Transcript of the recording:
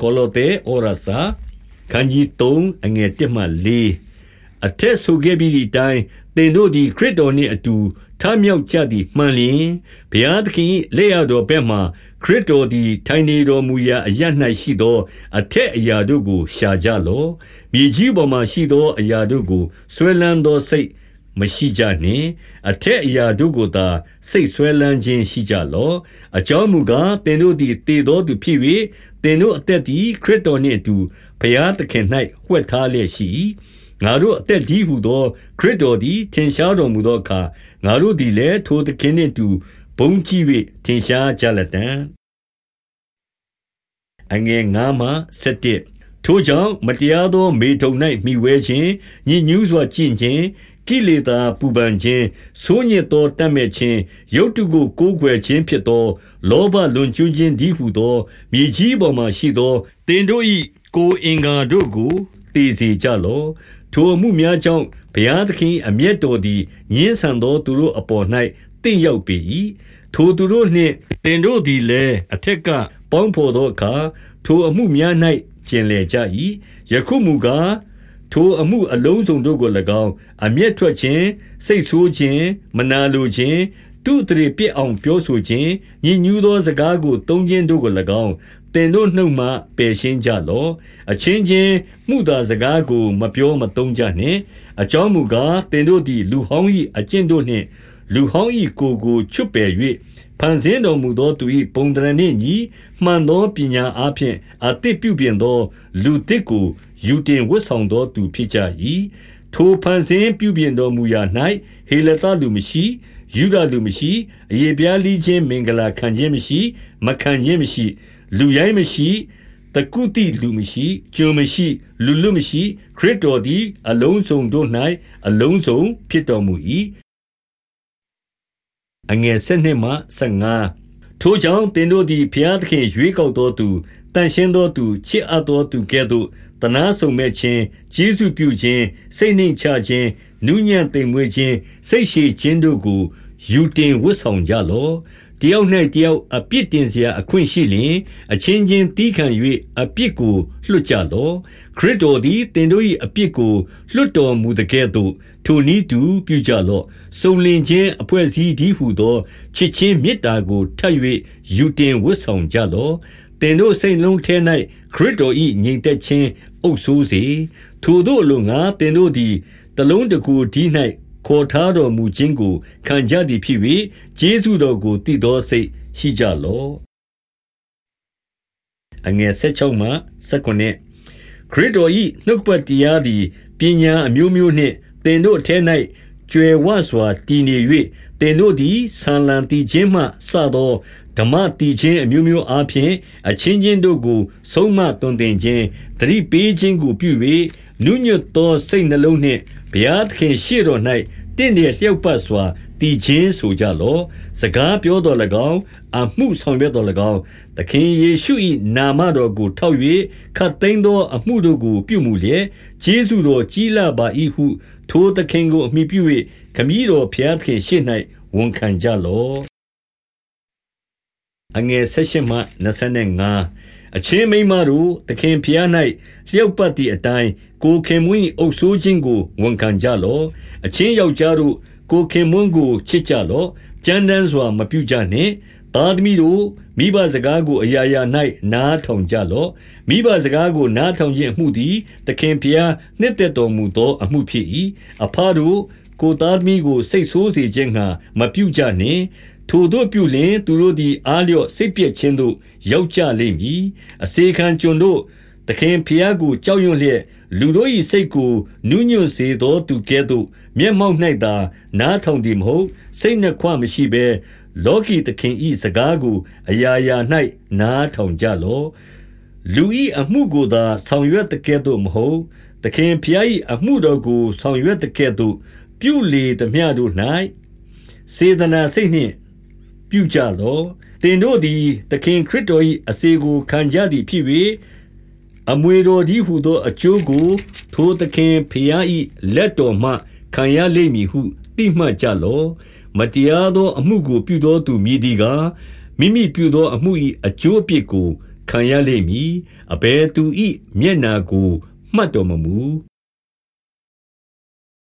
ကောလောသဲဩရစာခန်းကြီး3အငယ်1မှ4အထက်ဆိုခဲ့ပြီးသည့်တိုင်သင်တို့သည်ခရစ်တော်နှင့်အတူထမြောက်ကြသည်မှန်လျင်ဘုရားသခင်လက်ရတော်ဘက်မှခရစ်တော်သည်ထိုင်နေတော်မူရာအရ၌ရှိသော အထက်အရာတို့ကိုရှာကြလော့မြေကြီးပေါ်မှရှိသောအရာတို့ကိုဆွဲလန်းသောစိတ် မရှိကြနှင့်အထက်အရာတို့ကိုသာစိတ်ဆွဲလန်းခြင်းရှိကြလော့အကြောင်းမူကားသင်တို့သည်တည်သောသူဖြစ်၍သင်တို့အသက်သည်ခရစ်တော်နှင့်အတူဘုရားသခင်၌ဝှက်ထားလျက်ရှိငါတို့အသက်ကြီးဟုသောခရစ်တော်သည်ထင်ရှားတော်မူသောအခါငါတို့သည်လည်းထိုသခင်နှင့်တူဘုံကြည့်၍ထင်ရှားကြလက်တံအငယ်9မှ17ထိုကြောင့်မတရားသော မေထုံ၌မိဝဲခြင်းညဉ့်ညူးစွာကြင်ခြင်း ကိလေသာပူပန်ခြင်းဆိုးညစ်သောတတ်မဲ့ခြင်းရုတ်တုကိုကိုးကွယ်ခြင်းဖြစ်သော လောဘလွန်ကျူးခြင်းဒီဟုသောမြေကြီးပေါ်မှရှိသောတင်တို့၏ကိုအင်္ဂါတို့ကိုတည်စေကြလော့ထိုအမှုများကြောင့်ဘုရားသခင်အမျက်တော်သည်ညှင်းဆန်သောသူတို့အပေါ်၌တင့်ရောက်ပေ၏ထိုသူတို့နှင့်တင်တို့သည်လည်းအထက်ကပေါင်းဖော်သောအခါထိုအမှုများ၌ကျင်လည်ကြ၏ယခုမူကား ထိုအမှုအလုံးစုံတို့ကို၎င်းအမျက်ထွက်ခြင်းစိတ်ဆိုးခြင်းမနာလိုခြင်းသူတရေပြစ်အောင်ပြောဆိုခြင်းညဉ့်ညူးသောစကားကိုသုံးခြင်းတို့ကို၎င်းတင်တို့နှုတ်မှပယ်ရှင်းကြလော့အချင်းချင်းမှုသာစကားကိုမပြောမသုံးကြနှင့်အကြောင်းမူကားတင်တို့သည်လူဟောင်း၏အကျင့်တို့နှင့်လူဟောင်း၏ကိုကိုချွတ်ပယ်၍ ဖန်ဆင်းတော်မူသောသူ၏ပုံသဏ္ဍာန်နှင့်ညီမှန်သောပညာအားဖြင့်အသစ်ပြုပြင်သော လူသစ်ကိုယူတင်ဝတ်ဆောင်သောသူဖြစ်ကြ၏ထိုဖန်ဆင်းပြုပြင်တော်မူရာ၌ဟေလသလူမရှိယူဒလူမရှိအယေပြားလီချင်းမင်္ဂလာခံခြင်းမရှိ မခံခြင်းမရှိ လူရိုင်းမရှိတကုတိလူမရှိကြုံမရှိ လူလူမရှိ ခရစ်တော်သည် အလုံးစုံတို့၌အလုံးစုံဖြစ်တော်မူ၏ အငယ်7မှ15ထိုကြောင့်တင်တို့သည်ဘုရားသခင်ရွေးကောက်တော်သူတန်ရှင်းသောသူချစ်အပ်သောသူကဲ့သို့တနာဆုံမဲ့ခြင်းကျေးဇူးပြုခြင်းစိတ်နှိမ်ချခြင်းနူးညံ့သိမ်မွေ့ခြင်းစိတ်ရှည်ခြင်းတို့ကိုယူတင်ဝတ်ဆောင်ကြလော့ တယောက်၌တယောက်အပြစ်တင်စရာအခွင့်ရှိလျင်အချင်းချင်းတီးခံ၍အပြစ်ကိုလွတ်ကြလော့ခရစ်တော်သည်တင်တို့၏အပြစ်ကိုလွတ်တော်မူတဲ့ကဲ့သို့ထိုနည်းတူပြုကြလော့စုံလင်ခြင်းအဖွဲ့စည်းသည်ဟုသောချစ်ချင်းမေတ္တာကိုထပ်၍ယူတင်ဝတ်ဆောင်ကြလော့တင်တို့စိတ်လုံးထဲ၌ခရစ်တော်၏ငြိမ်သက်ခြင်းအုပ်ဆိုးစေထိုတို့လိုငါတင်တို့သည်တလုံးတကူဒီ၌ ခေါ်ထားတော်မူခြင်းကို ခံကြသည်ဖြစ်၍ကျေးဇူးတော်ကိုတည်သောစိတ်ရှိကြလော့အငယ်16မှ19ခရစ်တော်၏နှုတ်ပတ်တရားသည် ပညာအမျိုးမျိုးနှင့်တင်တို့ထဲ၌ကြွယ်ဝစွာ တည်နေ၍တင်တို့သည်ဆံလံတည်ခြင်းမှစသော ဓမ္မတည်ခြင်းအမျိုးမျိုးအားဖြင့် အချင်းချင်းတို့ကို ဆုံးမသွန်သင်ခြင်းတတိပေးခြင်းကို ပြု၍နုညွတ်သော စိတ်နှလုံးနှင့် ဘုရားသခင်ရှေ့တော်၌ တင့်တယ်လျောက်ပတ်စွာတည်ခြင်းဆိုကြလော့စကားပြောတော်၎င်းအမှုဆောင်ရွက်တော်၎င်းသခင်ယေရှု၏နာမတော်ကိုထောက်၍ခတ်သိမ်းသော အမှုတို့ကိုပြုမှုလျက်ဂျေဇုတော်ကြီးလာပါ၏ဟု ထိုသခင်ကိုအမိပြု၍ခမည်းတော်ဘုရားသခင်ရှေ့၌ဝန်ခံကြလော့အငယ်၁၈မှ25 အချင်းမိမတို့သခင်ဖျား၌လျောက်ပတ်သည့်အတိုင်းကိုခင်မွင်းအုပ်ဆိုးခြင်းကိုဝန်ခံကြလော့အချင်းယောက်ျားတို့ကိုခင်မွန်းကိုချစ်ကြလော့ကြမ်းတမ်းစွာမပြုကြနှင့်သားသမီးတို့မိဘစကားကိုအရာရာ၌နားထောင်ကြလော့မိဘစကားကိုနားထောင်ခြင်းအမှုသည်သခင်ဖျားနှစ်သက်တော်မူသောအမှုဖြစ်၏အဖတို့ကိုသားသမီးကိုစိတ်ဆိုးစေခြင်းငှာမပြုကြနှင့် ထိုတို့ပြုလျင် သူတို့သည် အားလျော့စိတ်ပြည့်ခြင်းသို့ ရောက်ကြလိမ့်မည် အစေခံကျွန်တို့ သခင်ဖျားကို ကြောက်ရွံ့လျက် လူတို့၏စိတ်ကို နူးညွတ်စေသောသူကဲ့သို့ မျက်မှောက်၌သာ နားထောင်သည်မဟုတ် စိတ်နှခွမရှိဘဲ လောကီသခင်၏စကားကို အရာရာ၌နားထောင်ကြလော့ လူ၏အမှုကိုသာ ဆောင်ရွက်တဲ့ကဲ့သို့မဟုတ် သခင်ဖျား၏အမှုတော်ကို ဆောင်ရွက်တဲ့ကဲ့သို့ ပြုလေသမျှတို့၌စေတနာစိတ်နှင့် ပြုကြလော့တင်တို့သည်သခင်ခရစ်တော်၏အစေကိုခံကြသည်ဖြစ်၍အမွေတော်ကြီးဟုသောအကျိုးကိုထိုသခင်ဖျား၏လက်တော်မှခံရလိမ့်မည်ဟုသိမှတ်ကြလော့မတရားသောအမှုကိုပြုသောသူမည်ဒီကားမိမိပြုသောအမှု၏အကျိုးအပြစ်ကိုခံရလိမ့်မည်အဘယ်သူ၏မျက်နာကိုမှတ်တော်မမူ